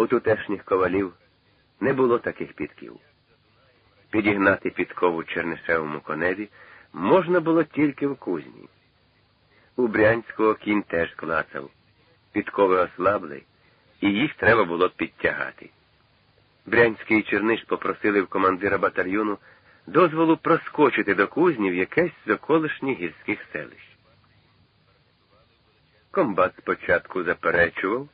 У тутешніх ковалів не було таких підків. Підігнати підкову чернишевому коневі можна було тільки в кузні. У Брянського кінь теж клацав, підкови ослабли, і їх треба було підтягати. Брянський і Черниш попросили в командира батальйону дозволу проскочити до кузні в якесь з околишніх гірських селищ. Комбат спочатку заперечував,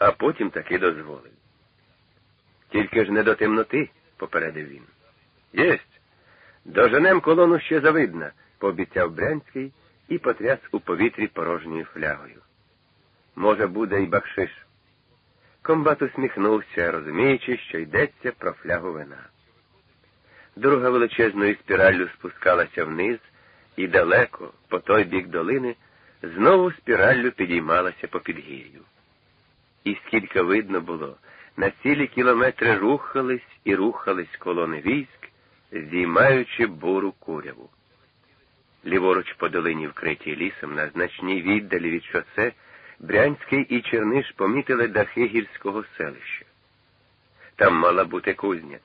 а потім таки дозволив. Тільки ж не до темноти, попередив він. Єсть. Доженем колону ще завидна, пообіцяв Брянський і потряс у повітрі порожньою флягою. Може, буде й бакшиш. Комбат усміхнувся, розуміючи, що йдеться про флягу вина. Дорога величезною спіраллю спускалася вниз і далеко, по той бік долини, знову спіраллю підіймалася по підгір'ю. І скільки видно було, на цілі кілометри рухались і рухались колони військ, здіймаючи буру куряву. Ліворуч по долині, вкритій лісом, на значній віддалі від шосе, Брянський і Черниш помітили дахи гірського селища. Там мала бути кузня.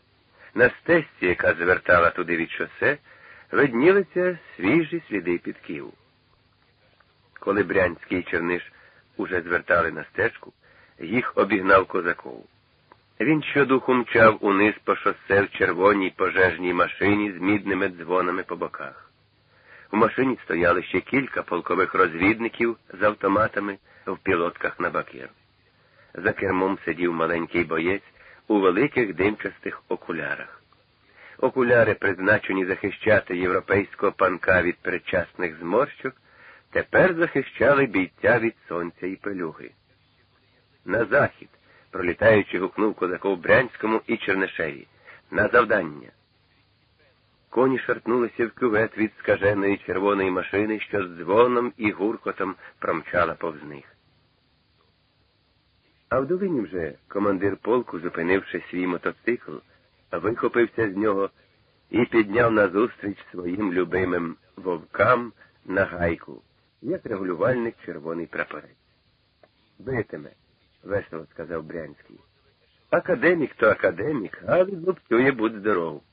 На стесці, яка звертала туди від шосе, виднілися свіжі сліди підків. Коли Брянський і Черниш уже звертали на стежку, їх обігнав козаков. Він щодуху мчав униз по шосе в червоній пожежній машині з мідними дзвонами по боках. У машині стояли ще кілька полкових розвідників з автоматами в пілотках на бакір. За кермом сидів маленький боєць у великих димчастих окулярах. Окуляри, призначені захищати європейського панка від передчасних зморщок, тепер захищали бійця від сонця і пилюги. На захід, пролітаючи, гукнув козаков Брянському і Чернишеві. На завдання. Коні шарпнулися в кювет від скаженої червоної машини, що з дзвоном і гуркотом промчала повз них. А в долині вже командир полку, зупинивши свій мотоцикл, вихопився з нього і підняв назустріч своїм любимим вовкам на гайку, як регулювальник червоний прапорець. Битиме, весело сказав Брянський. Академік то академік, а відлупцює будь здоров.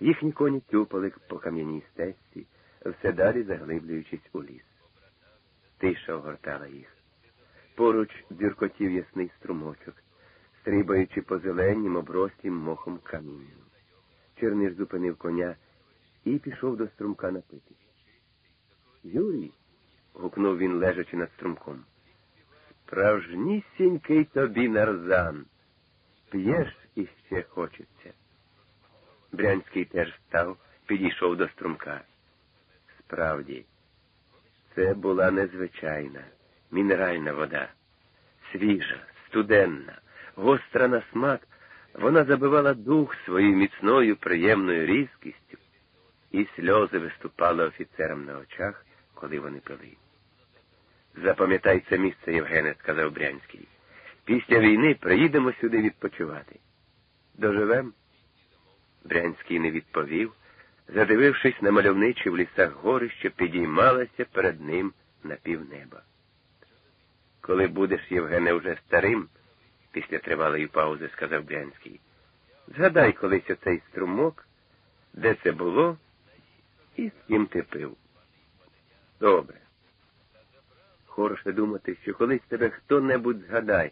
Їхні коні тюпали по кам'яній стежці, все далі заглиблюючись у ліс. Тиша огортала їх. Поруч дюркотів ясний струмочок, стрибаючи по зеленім, обростім мохом камінням. Черниш зупинив коня і пішов до струмка напити. Юрій, гукнув він, лежачи над струмком. Справжнісінький тобі нарзан. П'єш іще хочеться. Брянський теж встав, підійшов до струмка. Справді, це була незвичайна, мінеральна вода, свіжа, студенна, гостра на смак, вона забивала дух своєю міцною, приємною різкістю, і сльози виступали офіцерам на очах, коли вони пили. Запам'ятай це місце, Євгене, сказав Брянський. Після війни приїдемо сюди відпочивати. Доживем? Брянський не відповів, задивившись на мальовничі в лісах гори, що підіймалася перед ним на півнеба. Коли будеш, Євгене, уже старим, після тривалої паузи сказав Брянський, згадай колись оцей струмок, де це було і з ким ти пив. Добре. Хороше думати, що колись тебе хто-небудь згадає.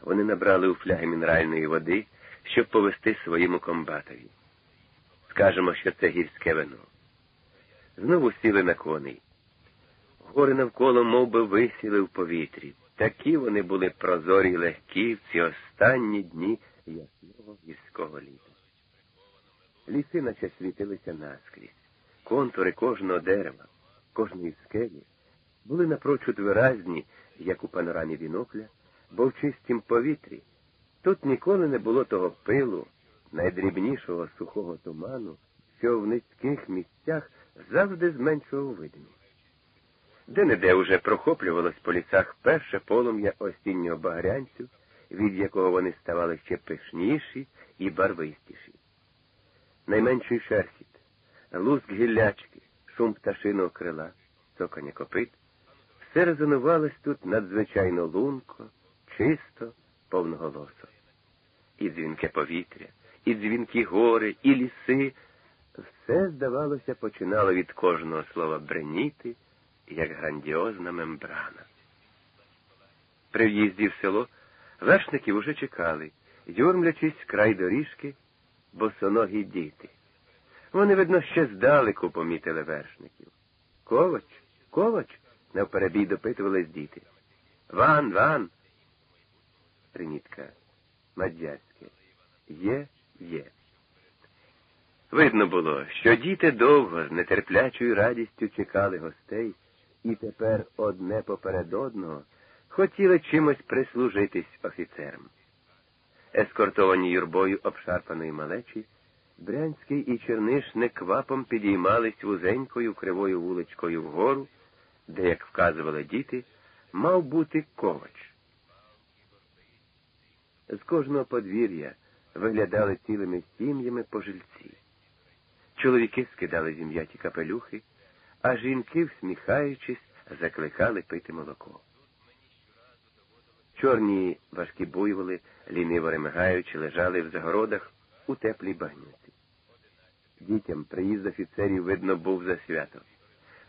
Вони набрали у фляги мінеральної води щоб повести своєму комбатові. Скажемо, що це гірське вино. Знову сіли на коней. Гори навколо мов би, висіли в повітрі. Такі вони були прозорі й легкі в ці останні дні ясного гірського літа. Ліси наче світилися наскрізь. Контури кожного дерева, кожної скелі були напрочуд виразні, як у панорамі вінокля, бо в чистім повітрі. Тут ніколи не було того пилу, найдрібнішого сухого туману, що в низьких місцях завжди зменшував видимість. Де неде уже прохоплювалось по лісах перше полум'я осіннього багрянцю, від якого вони ставали ще пишніші і барвистіші. Найменший шерхіт, луск гіллячки, шум пташиного крила, цокання копит, все резонувалось тут надзвичайно лунко, чисто, повноголосо. І дзвінке повітря, і дзвінкі гори, і ліси. Все, здавалося, починало від кожного слова бреніти, як грандіозна мембрана. При в'їзді в село вершників уже чекали, юрмлячись край доріжки, босоногі діти. Вони, видно, ще здалеку помітили вершників. Ковач, ковач, навперебій допитувались діти. Ван, ван. Примітка. Мадярське. Є, є. Видно було, що діти довго з нетерплячою радістю чекали гостей і тепер одне поперед одного хотіли чимось прислужитись офіцерам. Ескортовані юрбою обшарпаної малечі, Брянський і Черниш неквапом підіймались вузенькою кривою вуличкою вгору, де, як вказували діти, мав бути ковач. З кожного подвір'я виглядали цілими сім'ями пожильці. Чоловіки скидали зім'яті капелюхи, а жінки, всміхаючись, закликали пити молоко. Чорні важкі буйволи, ліниво ремигаючи, лежали в загородах у теплій багнюці. Дітям приїзд офіцерів, видно, був за свято.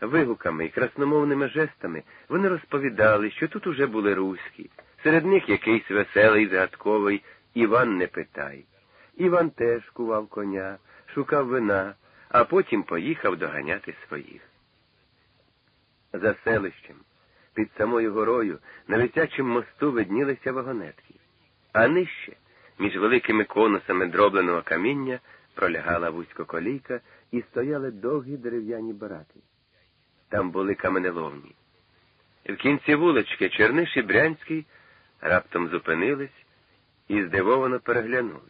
Вигуками і красномовними жестами вони розповідали, що тут уже були руські, серед них якийсь веселий, загадковий Іван не питай. Іван теж кував коня, шукав вина, а потім поїхав доганяти своїх. За селищем, під самою горою, на летячому мосту виднілися вагонетки, а нижче, між великими конусами дробленого каміння, пролягала вузькоколійка і стояли довгі дерев'яні бараки. Там були каменеловні. В кінці вулички Черниш і Брянський раптом зупинились і здивовано переглянулись.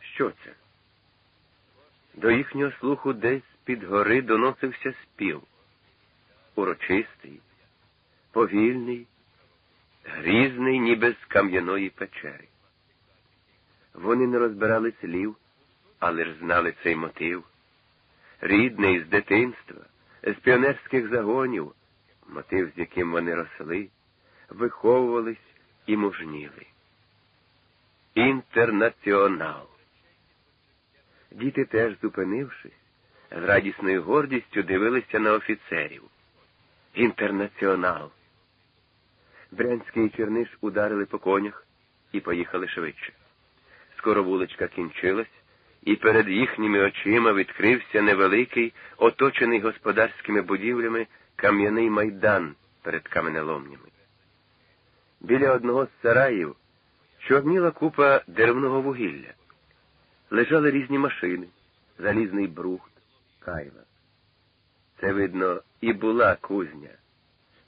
Що це? До їхнього слуху десь під гори доносився спів. Урочистий, повільний, грізний, ніби з кам'яної печери. Вони не розбирали слів, але ж знали цей мотив. Рідний з дитинства, з піонерських загонів, мотив, з яким вони росли, виховувались і мужніли. Інтернаціонал. Діти теж, зупинившись, з радісною гордістю дивилися на офіцерів. Інтернаціонал. Брянський і Черниш ударили по конях і поїхали швидше. Скоро вуличка кінчилась, і перед їхніми очима відкрився невеликий, оточений господарськими будівлями кам'яний майдан перед каменеломнями. Біля одного з сараїв чорніла купа деревного вугілля лежали різні машини, залізний брухт, кайла. Це, видно, і була кузня,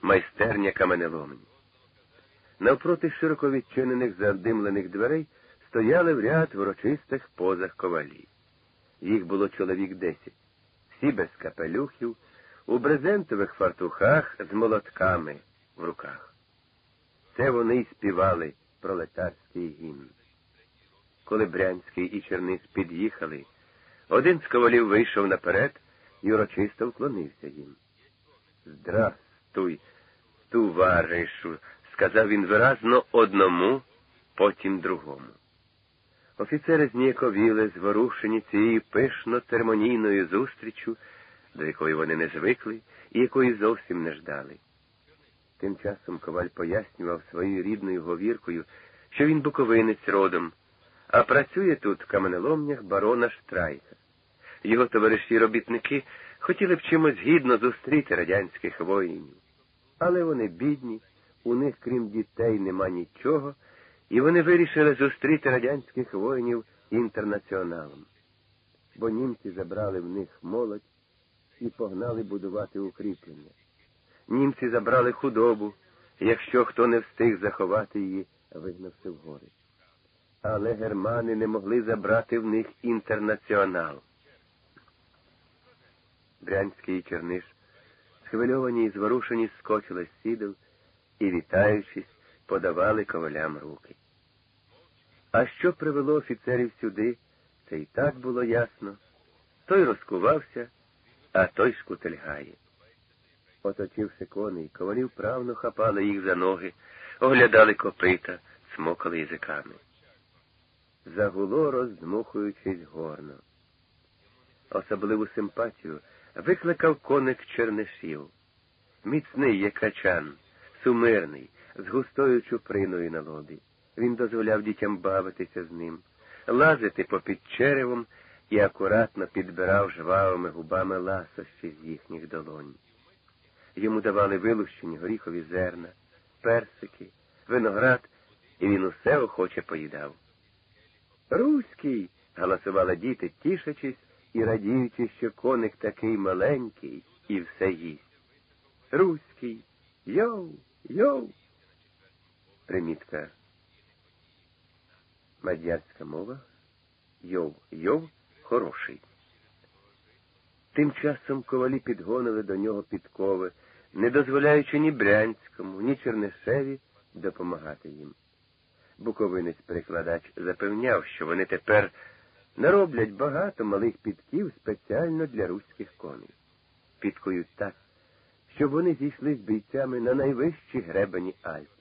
майстерня каменеломень. Навпроти широко відчинених задимлених дверей стояли в ряд в урочистих позах ковалі. Їх було чоловік десять, всі без капелюхів, у брезентових фартухах з молотками в руках. Це вони й співали пролетарський гімн. Коли Брянський і Черниць під'їхали, один з ковалів вийшов наперед і урочисто вклонився їм. Здрастуй, товаришу, сказав він виразно одному, потім другому. Офіцери зніяковіли, зворушені цією пишно церемонійною зустрічю, до якої вони не звикли і якої зовсім не ждали. Тим часом коваль пояснював своєю рідною говіркою, що він буковинець родом а працює тут в каменеломнях барона Штрайка. Його товариші робітники хотіли б чимось гідно зустріти радянських воїнів. Але вони бідні, у них, крім дітей, нема нічого, і вони вирішили зустріти радянських воїнів інтернаціоналом. Бо німці забрали в них молодь і погнали будувати укріплення. Німці забрали худобу, якщо хто не встиг заховати її, вигнався в гори але германи не могли забрати в них інтернаціонал. Брянський і Черниш, схвильовані і зворушені, скочили з сідел і, вітаючись, подавали ковалям руки. А що привело офіцерів сюди, це і так було ясно. Той розкувався, а той шкутельгає. Оточивши коней, ковалів правно хапали їх за ноги, оглядали копита, смокали язиками. Загуло, роздмухуючись горно. Особливу симпатію викликав коник чернишів. Міцний як качан, сумирний, з густою чуприною на лобі. Він дозволяв дітям бавитися з ним, лазити попід черевом і акуратно підбирав жвавими губами ласощі з їхніх долонь. Йому давали вилущені горіхові зерна, персики, виноград, і він усе охоче поїдав. Руський. галасували діти, тішачись і радіючи, що коник такий маленький і все їсть. Руський. Йоу, йоу. Примітка. Мадярська мова. Йов, йов хороший. Тим часом ковалі підгонили до нього підкови, не дозволяючи ні Брянському, ні Чернишеві допомагати їм. Буковинець-перекладач запевняв, що вони тепер нароблять багато малих підків спеціально для руських коней. Підкують так, щоб вони зійшли з бійцями на найвищі гребені Альп.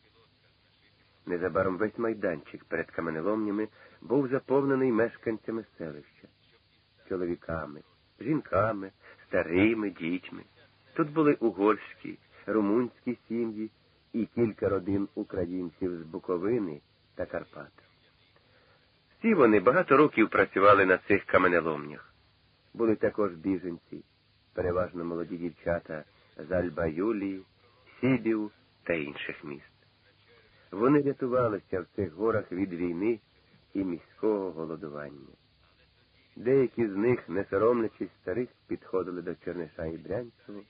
Незабаром весь майданчик перед каменеломнями був заповнений мешканцями селища, чоловіками, жінками, старими дітьми. Тут були угорські, румунські сім'ї і кілька родин українців з Буковини та Карпат. Всі вони багато років працювали на цих каменеломнях. Були також біженці, переважно молоді дівчата з Альба Юлії, Сібів та інших міст. Вони рятувалися в цих горах від війни і міського голодування. Деякі з них, не соромлячись старих, підходили до Черниша і Брянцеву,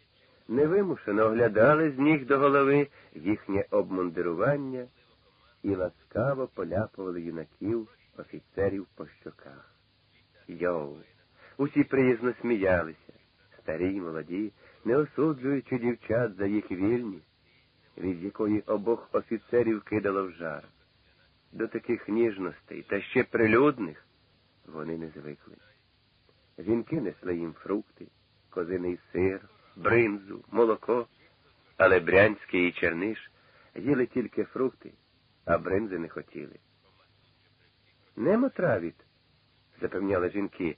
невимушено оглядали з ніг до голови їхнє обмундирування і ласкаво поляпували юнаків, офіцерів по щоках. Йоу! Усі приязно сміялися, старі й молоді, не осуджуючи дівчат за їх вільність від якої обох офіцерів кидало в жар. До таких ніжностей та ще прилюдних вони не звикли. Жінки несли їм фрукти, козиний сир, бринзу, молоко, але Брянський і Черниш їли тільки фрукти, а бринзи не хотіли. Немо травіт, запевняли жінки,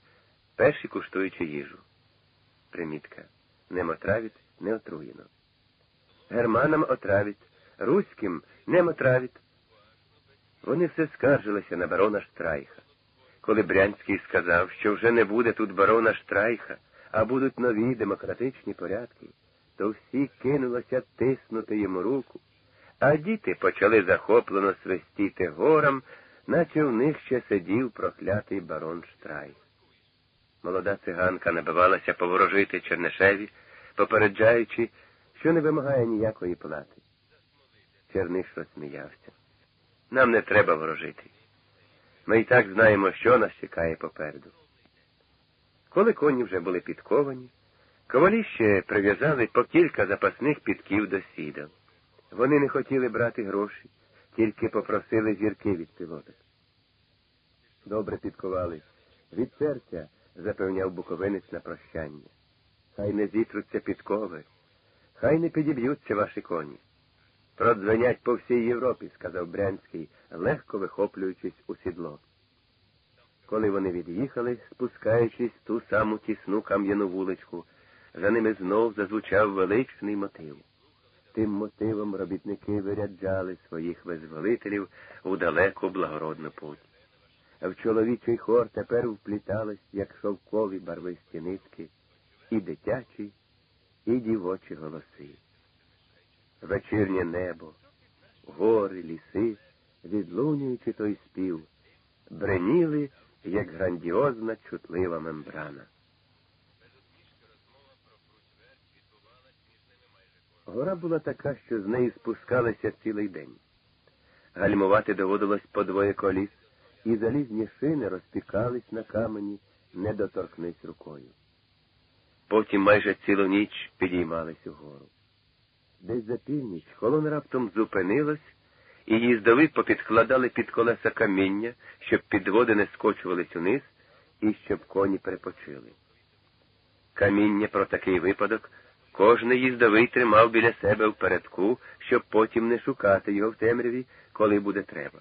перші куштуючи їжу. Примітка. Немо травіт не отруєно германам отравить, руським нем отравить. Вони все скаржилися на барона Штрайха. Коли Брянський сказав, що вже не буде тут барона Штрайха, а будуть нові демократичні порядки, то всі кинулося тиснути йому руку, а діти почали захоплено свистіти горам, наче в них ще сидів проклятий барон Штрайх. Молода циганка набивалася поворожити Чернишеві, попереджаючи, що не вимагає ніякої плати. Черниш розсміявся. Нам не треба ворожити. Ми і так знаємо, що нас чекає попереду. Коли коні вже були підковані, ковалі ще прив'язали по кілька запасних підків до сідал. Вони не хотіли брати гроші, тільки попросили зірки від пілота. Добре підкували. Від серця запевняв буковинець на прощання. Хай не зітруться підкови. Хай не підіб'ються ваші коні. Продзвенять по всій Європі, сказав Брянський, легко вихоплюючись у сідло. Коли вони від'їхали, спускаючись ту саму тісну кам'яну вуличку, за ними знов зазвучав величний мотив. Тим мотивом робітники виряджали своїх визволителів у далеку благородну путь. В чоловічий хор тепер вплітались, як шовкові барвисті нитки, і дитячий, і дівочі голоси. Вечірнє небо, гори, ліси, відлунюючи той спів, бреніли, як грандіозна чутлива мембрана. Гора була така, що з неї спускалися цілий день. Гальмувати доводилось по двоє коліс, і залізні шини розпікались на камені, не доторкнись рукою. Потім майже цілу ніч підіймались угору. Десь за північ колона раптом зупинилась, і їздові попідкладали під колеса каміння, щоб підводи не скочувались униз і щоб коні перепочили. Каміння про такий випадок Кожний їздовий тримав біля себе в передку, щоб потім не шукати його в темряві, коли буде треба.